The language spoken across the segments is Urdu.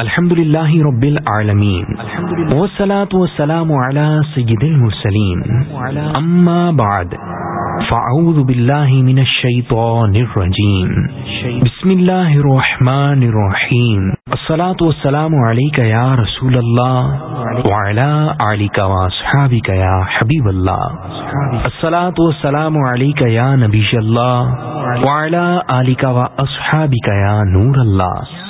الحمد للہ رب العالمین. والصلاة والسلام على سید المرسلین. اما بعد، فاعوذ باللہ من الشیطان الرجیم. بسم اللہ الرحمن الرحیم. الصلاة والسلام علیکہ یا رسول اللہ. وعلى آلک واصحابک یا حبیب اللہ. الصلاة والسلام علیکہ یا نبی اللہ. وعلى آلک واصحابک یا نور اللہ.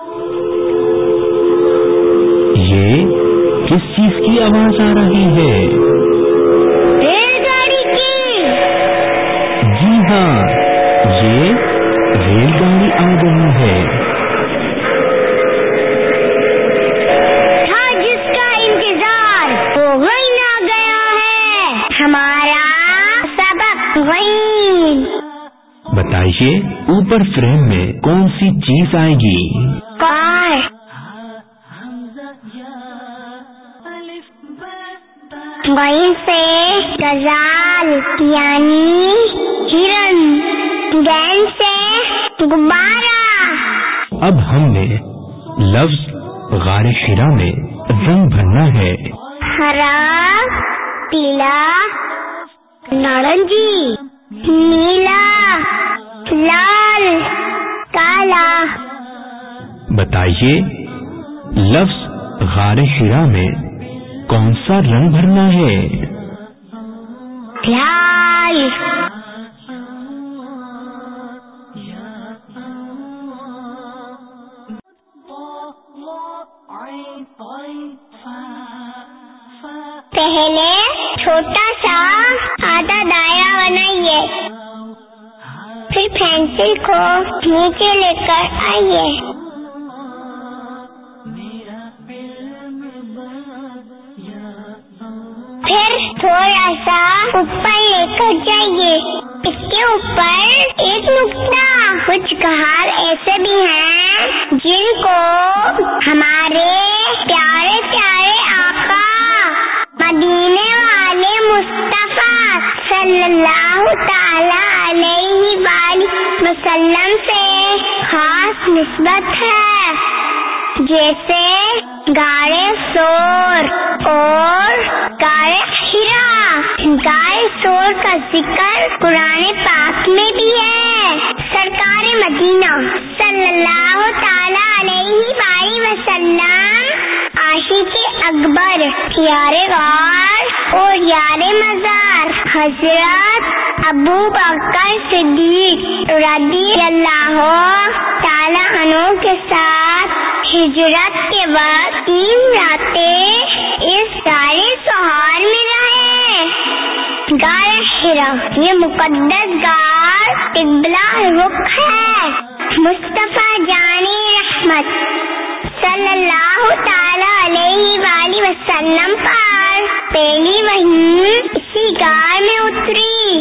یہ کس چیز کی آواز آ رہی ہے؟ ریل گاڑی کی۔ جی ہاں یہ ریل گاڑی آ رہی ہے۔ تھا جس کا انتظار وہ وہی آ گیا ہے۔ ہمارا سبق وہی۔ بتائیے اوپر فریم میں کون سی چیز آئے گی؟ وہیں سے غزال یعنی ہرن گین سے غبارہ اب ہم نے لفظ غار حرا میں رنگ بھرنا ہے۔ ہرا پیلا نارنجی نیلا لال کالا۔ بتائیے لفظ غار حرا میں کون سا رنگ بھرنا ہے؟ لال پہلے چھوٹا سا آدھا دائرہ بنائیے۔ پھر پینسل کو نیچے لے کر آئیے۔ تھوڑا سا اوپر لے کر جائیے۔ اس کے اوپر ایک نقطہ۔ کچھ گھر ایسے بھی ہیں جن کو ہمارے پیارے پیارے آقا مدینے والے مصطفیٰ صلی اللہ تعالی علیہ وآلہ وسلم سے خاص نسبت ہے۔ جیسے گارے سور اور گارے گائے سور کا ذکر قرآن پاک میں بھی ہے۔ سرکار مدینہ صلی اللہ تعالی علیہ وآلہ وسلم، عاشق اکبر یار غار اور یار مزار، حضرت ابو بکر صدیق رضی اللہ تعالی عنہ کے ساتھ ہجرت کے بعد تین راتیں اس گار ہرا یہ مقدس گار قبلہ رخ ہے۔ مصطفیٰ جانی رحمت صلی اللہ تعالی علیہ وآلہ وسلم پر پہلی وہی اسی گار میں اتری۔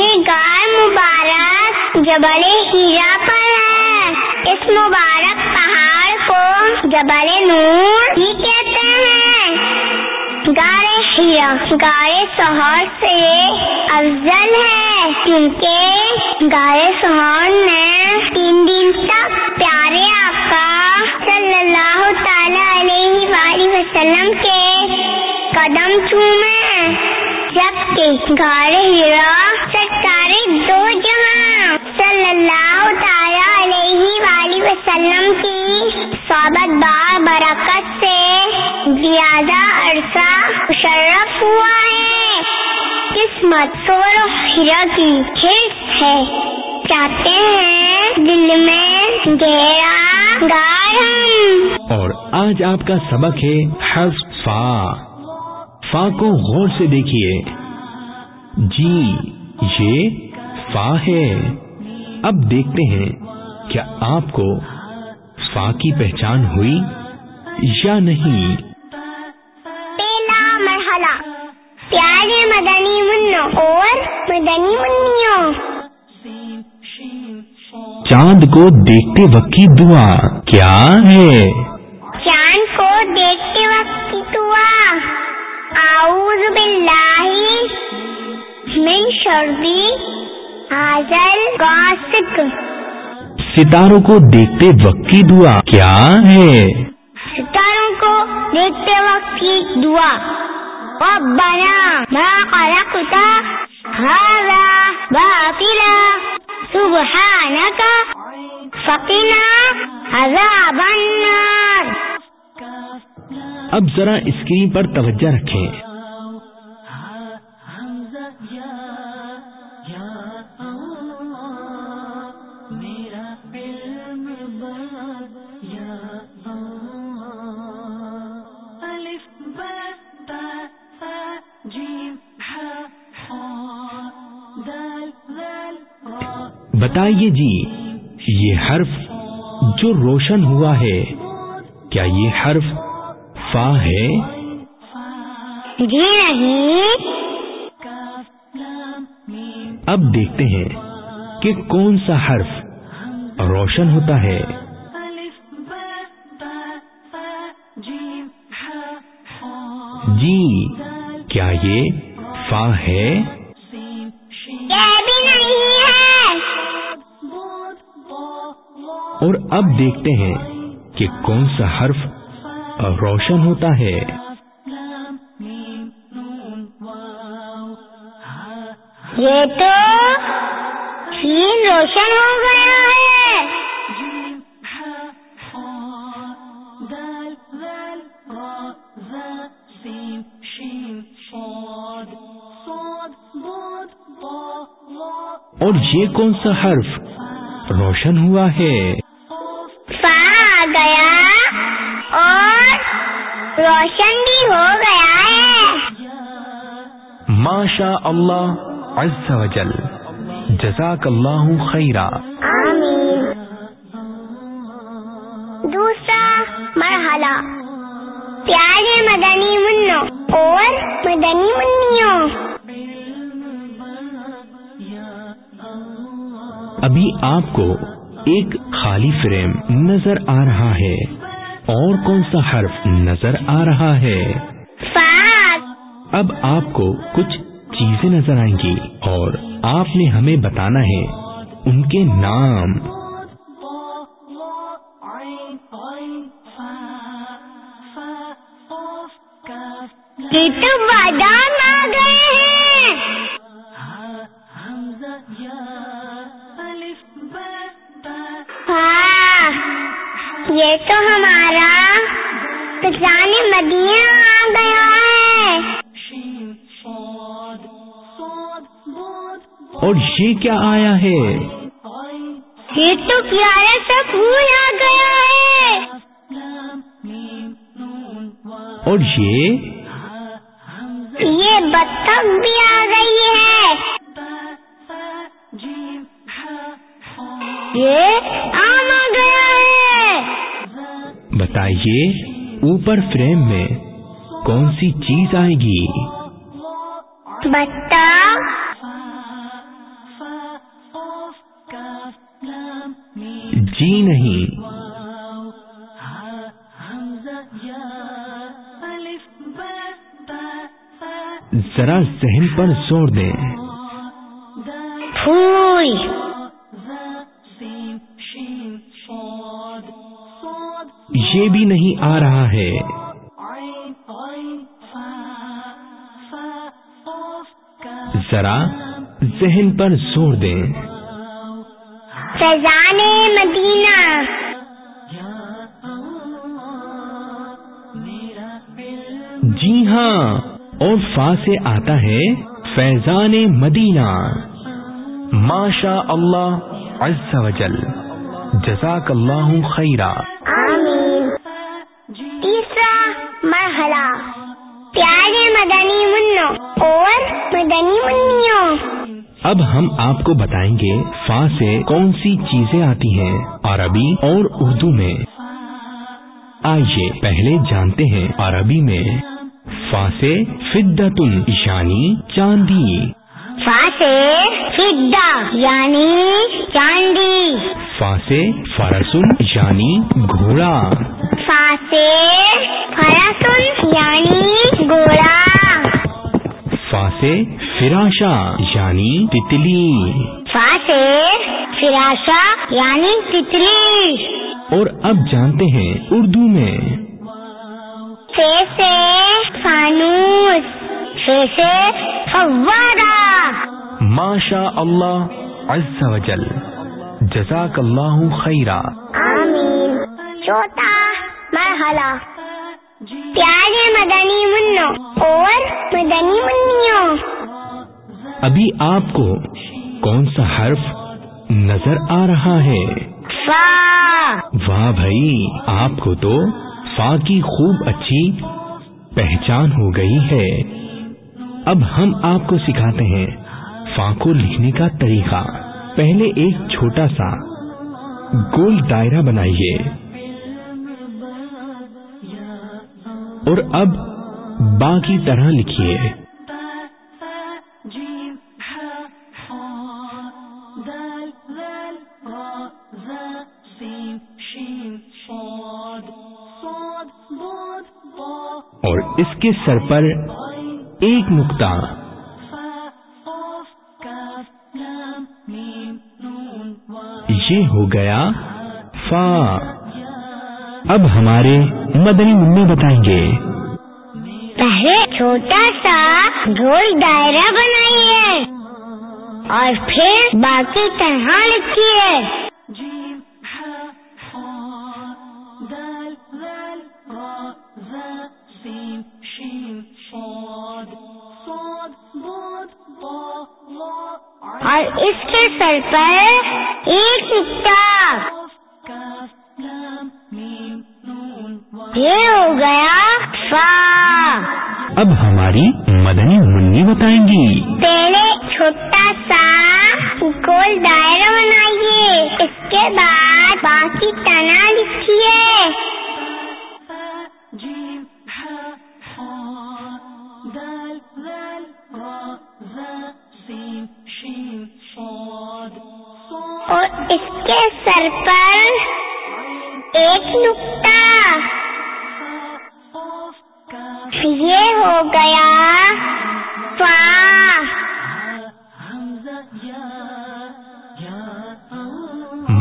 یہ گار مبارک جبل ہیرا پر ہے۔ اس مبارک پہاڑ کو جبل نور گارے ہیرا گارے سہار سے افضل ہے، کیونکہ گارے سہار میں تین دن تک پیارے آقا صلی اللہ تعالی علیہ وآلہ وسلم کے قدم چومے جبکہ گارے ہیرا سرکار دو جہاں صلی اللہ تعالی علیہ وآلہ وسلم کی صحبت بار برکت سے زیادہ ہوا ہے قسمت سور ہیرا کی حرص ہے۔ چاہتے ہیں دل میں گہرا گارم اور آج آپ کا سبق ہے حرف فا۔ فا کو غور سے دیکھیے۔ جی یہ فا ہے۔ اب دیکھتے ہیں کیا آپ کو فا کی پہچان ہوئی یا نہیں۔ پیارے مدنی منوں اور مدنی منوں چاند کو دیکھتے وقت کی دعا کیا ہے؟ چاند کو دیکھتے وقت کی دعا۔ اعوذ باللہ من شربی حاضل غاسق۔ ستاروں کو دیکھتے وقت کی دعا کیا ہے؟ ستاروں کو دیکھتے وقت کی دعا۔ ربنا ما خلقت هذا باطلا. سبحانك فقنا عذاب النار. اب ذرا اسکرین پر توجہ رکھیں۔ بتائیے جی یہ حرف جو روشن ہوا ہے کیا یہ حرف فا ہے؟ جی نہیں۔ اب دیکھتے ہیں کہ کون سا حرف روشن ہوتا ہے۔ جی کیا یہ فا ہے؟ اور اب دیکھتے ہیں کہ کون سا حرف روشن ہوتا ہے۔ یہ تو روشن ہو گیا ہے۔ اور یہ کون سا حرف روشن ہوا ہے؟ اللہ عز و جل. جزاک اللہ خیرہ آمین. دوسرا مرحلہ. پیارے مدنی منوں اور مدنی منوں ابھی آپ کو ایک خالی فریم نظر آ رہا ہے. اور کون سا حرف نظر آ رہا ہے؟ اب آپ کو کچھ چیزیں نظر آئیں گی اور آپ نے ہمیں بتانا ہے ان کے نام۔ ہاں، یہ تو ہمارا کسان مدینہ آ گیا۔ اور یہ کیا آیا ہے؟ یہ تو پیارا سا پھول آ گیا ہے۔ اور یہ؟ یہ بطخ بھی آ گئی ہے۔ یہ آم آ گیا ہے۔ بتائیے اوپر فریم میں کون سی چیز آئے گی؟ جی نہیں۔ ذرا ذہن پر زور دیں۔ پھول یہ بھی نہیں آ رہا ہے۔ ذرا ذہن پر زور دیں۔ فیضان مدینہ۔ جی ہاں اور فا سے آتا ہے فیضان مدینہ۔ ماشا اللہ عز و جل۔ جزاک اللہ خیرہ آمین۔ تیسرا مرحلہ۔ پیارے مدنی منوں اور مدنی منوں۔ اب ہم آپ کو بتائیں گے فا سے کون سی چیزیں آتی ہیں عربی اور اردو میں۔ آئیے پہلے جانتے ہیں عربی میں۔ فا سے فدتن یعنی چاندی۔ فا سے فدا یعنی چاندی۔ فا سے فرسن یعنی گھوڑا۔ فا سے فرسن یعنی گھوڑا۔ فا سے فراشا یعنی تتلی۔ فا سے فراشا یعنی تتلی۔ اور اب جانتے ہیں اردو میں۔ سے سے فانوس سے سے فوارہ۔ ماشا اللہ عز و جل۔ جزاک اللہ خیرہ۔ آمین۔ چوتھا مرحلہ۔ پیارے مدنی منو اور مدنی منیوں۔ ابھی آپ کو کون سا حرف نظر آ رہا ہے؟ فا۔ واہ بھائی آپ کو تو فا کی خوب اچھی پہچان ہو گئی ہے۔ اب ہم آپ کو سکھاتے ہیں فا کو لکھنے کا طریقہ۔ پہلے ایک چھوٹا سا گول دائرہ بنائیے۔ اور اب باقی طرح لکھیے۔ اور اس کے سر پر ایک نقطہ۔ یہ ہو گیا فا۔ اب ہمارے مدنی منع بتائیں گے پہلے چھوٹا سا گول دائرہ بنائیے اور پھر باقی طرح لکھیے۔ اور اس کے سر پر ایک نقطہ یہ ہو گیا فا۔ اب ہماری مدنی منی بتائیں گی۔ پہلے چھوٹا سا گول دائرہ بنائیے۔ اس کے بعد باقی تنا لکھیے۔ اور اس کے سر پر ایک نقطہ ہو گیا فا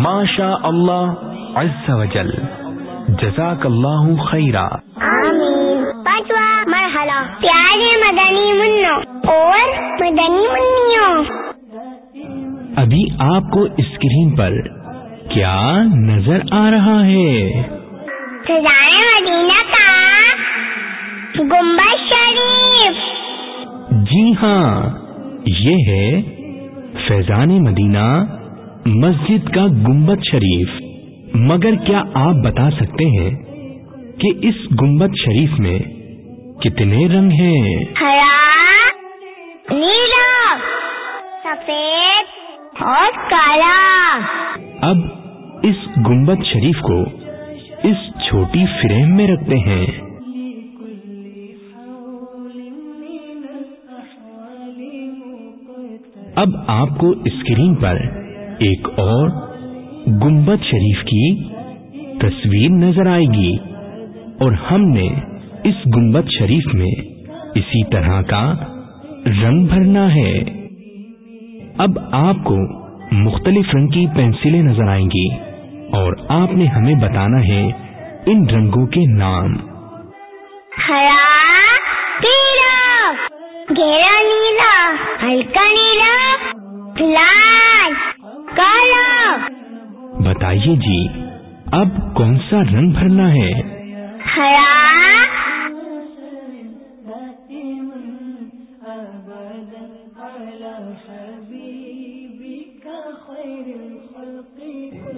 ماشا اللہ عز و جل جزاک اللہ خیرہ پانچواں مرحلہ پیارے مدنی منو اور مدنی منیوں ابھی آپ کو اسکرین پر کیا نظر آ رہا ہے مدینہ کا شریف جی ہاں یہ ہے فیضان مدینہ مسجد کا گنبد شریف۔ مگر کیا آپ بتا سکتے ہیں کہ اس گنبد شریف میں کتنے رنگ ہیں؟ ہرا نیلا سفید اور کالا۔ اب اس گنبد شریف کو اس چھوٹی فریم میں رکھتے ہیں۔ اب آپ کو اسکرین پر ایک اور گنبد شریف کی تصویر نظر آئے گی اور ہم نے اس گنبد شریف میں اسی طرح کا رنگ بھرنا ہے۔ اب آپ کو مختلف رنگ کی پینسلیں نظر آئیں گی اور آپ نے ہمیں بتانا ہے ان رنگوں کے نام۔ ہرا گہرا نیلا ہلکا نیلا لال کالا بتائیے جی اب کون سا رنگ بھرنا ہے ہرا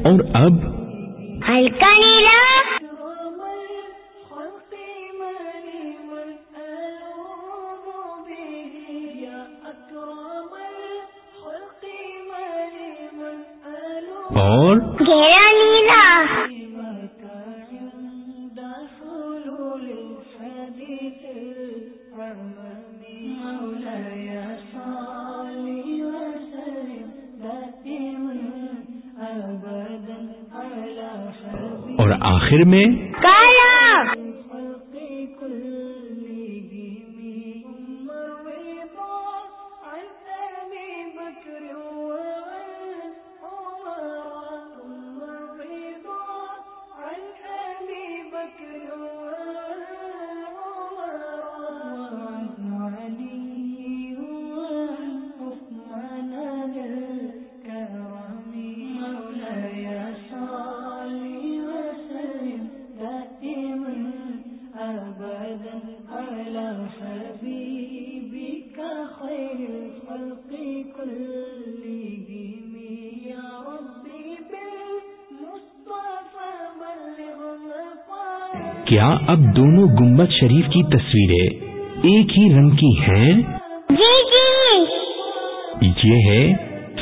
اور اب ہلکا آخر میں کیا اب دونوں گمبد شریف کی تصویریں ایک ہی رنگ کی ہیں؟ جی جی۔ یہ ہے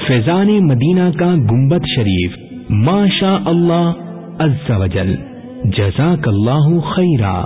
فیضان مدینہ کا گمبد شریف ماشاء اللہ عز و جل۔ جزاک اللہ خیرہ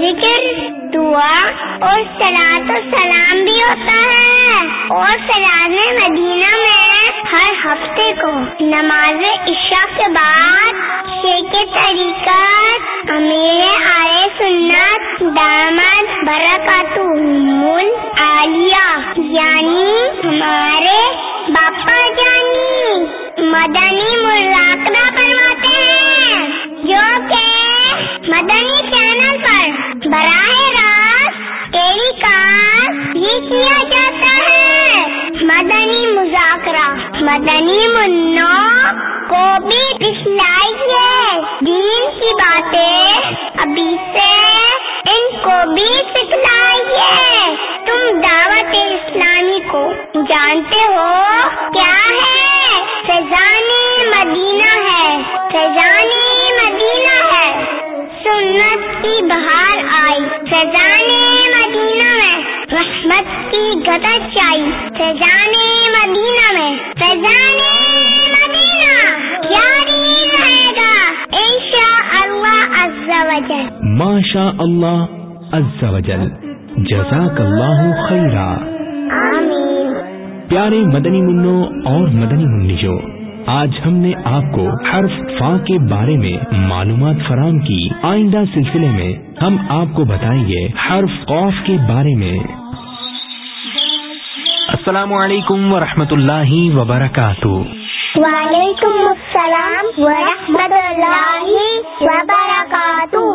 ذکر، دعا اور سلاد و سلام بھی ہوتا ہے۔ اور فیضان مدینہ میں ہر ہفتے کو نماز عشاء کے بعد شیخ طریقت امیر آئے سنت دامد برکات، مل، عالیہ یعنی ہمارے باپا جانی، مدنی مذاکرہ مدنی منوں کو بھی دکھلائیے دین کی باتیں ابھی سے ان کو بھی سکھلائیے تم دعوت اسلامی کو جانتے ہو کیا ہے؟ فیضان مدینہ ہے۔ فیضان مدینہ ہے۔ سنت کی بہار آئی فیضان مدینہ میں رحمت کی گدر چائی۔ فیضان جل ماشاء اللہ عز و جل جزاک اللہ آمین. پیارے مدنی منوں اور مدنی منجو آج ہم نے آپ کو حرف فا کے بارے میں معلومات فراہم کی۔ آئندہ سلسلے میں ہم آپ کو بتائیں گے حرف قوف کے بارے میں۔ السلام علیکم ورحمۃ اللہ وبرکاتہ۔ وعلیکم السلام ورحمۃ اللہ وبرکاتہ۔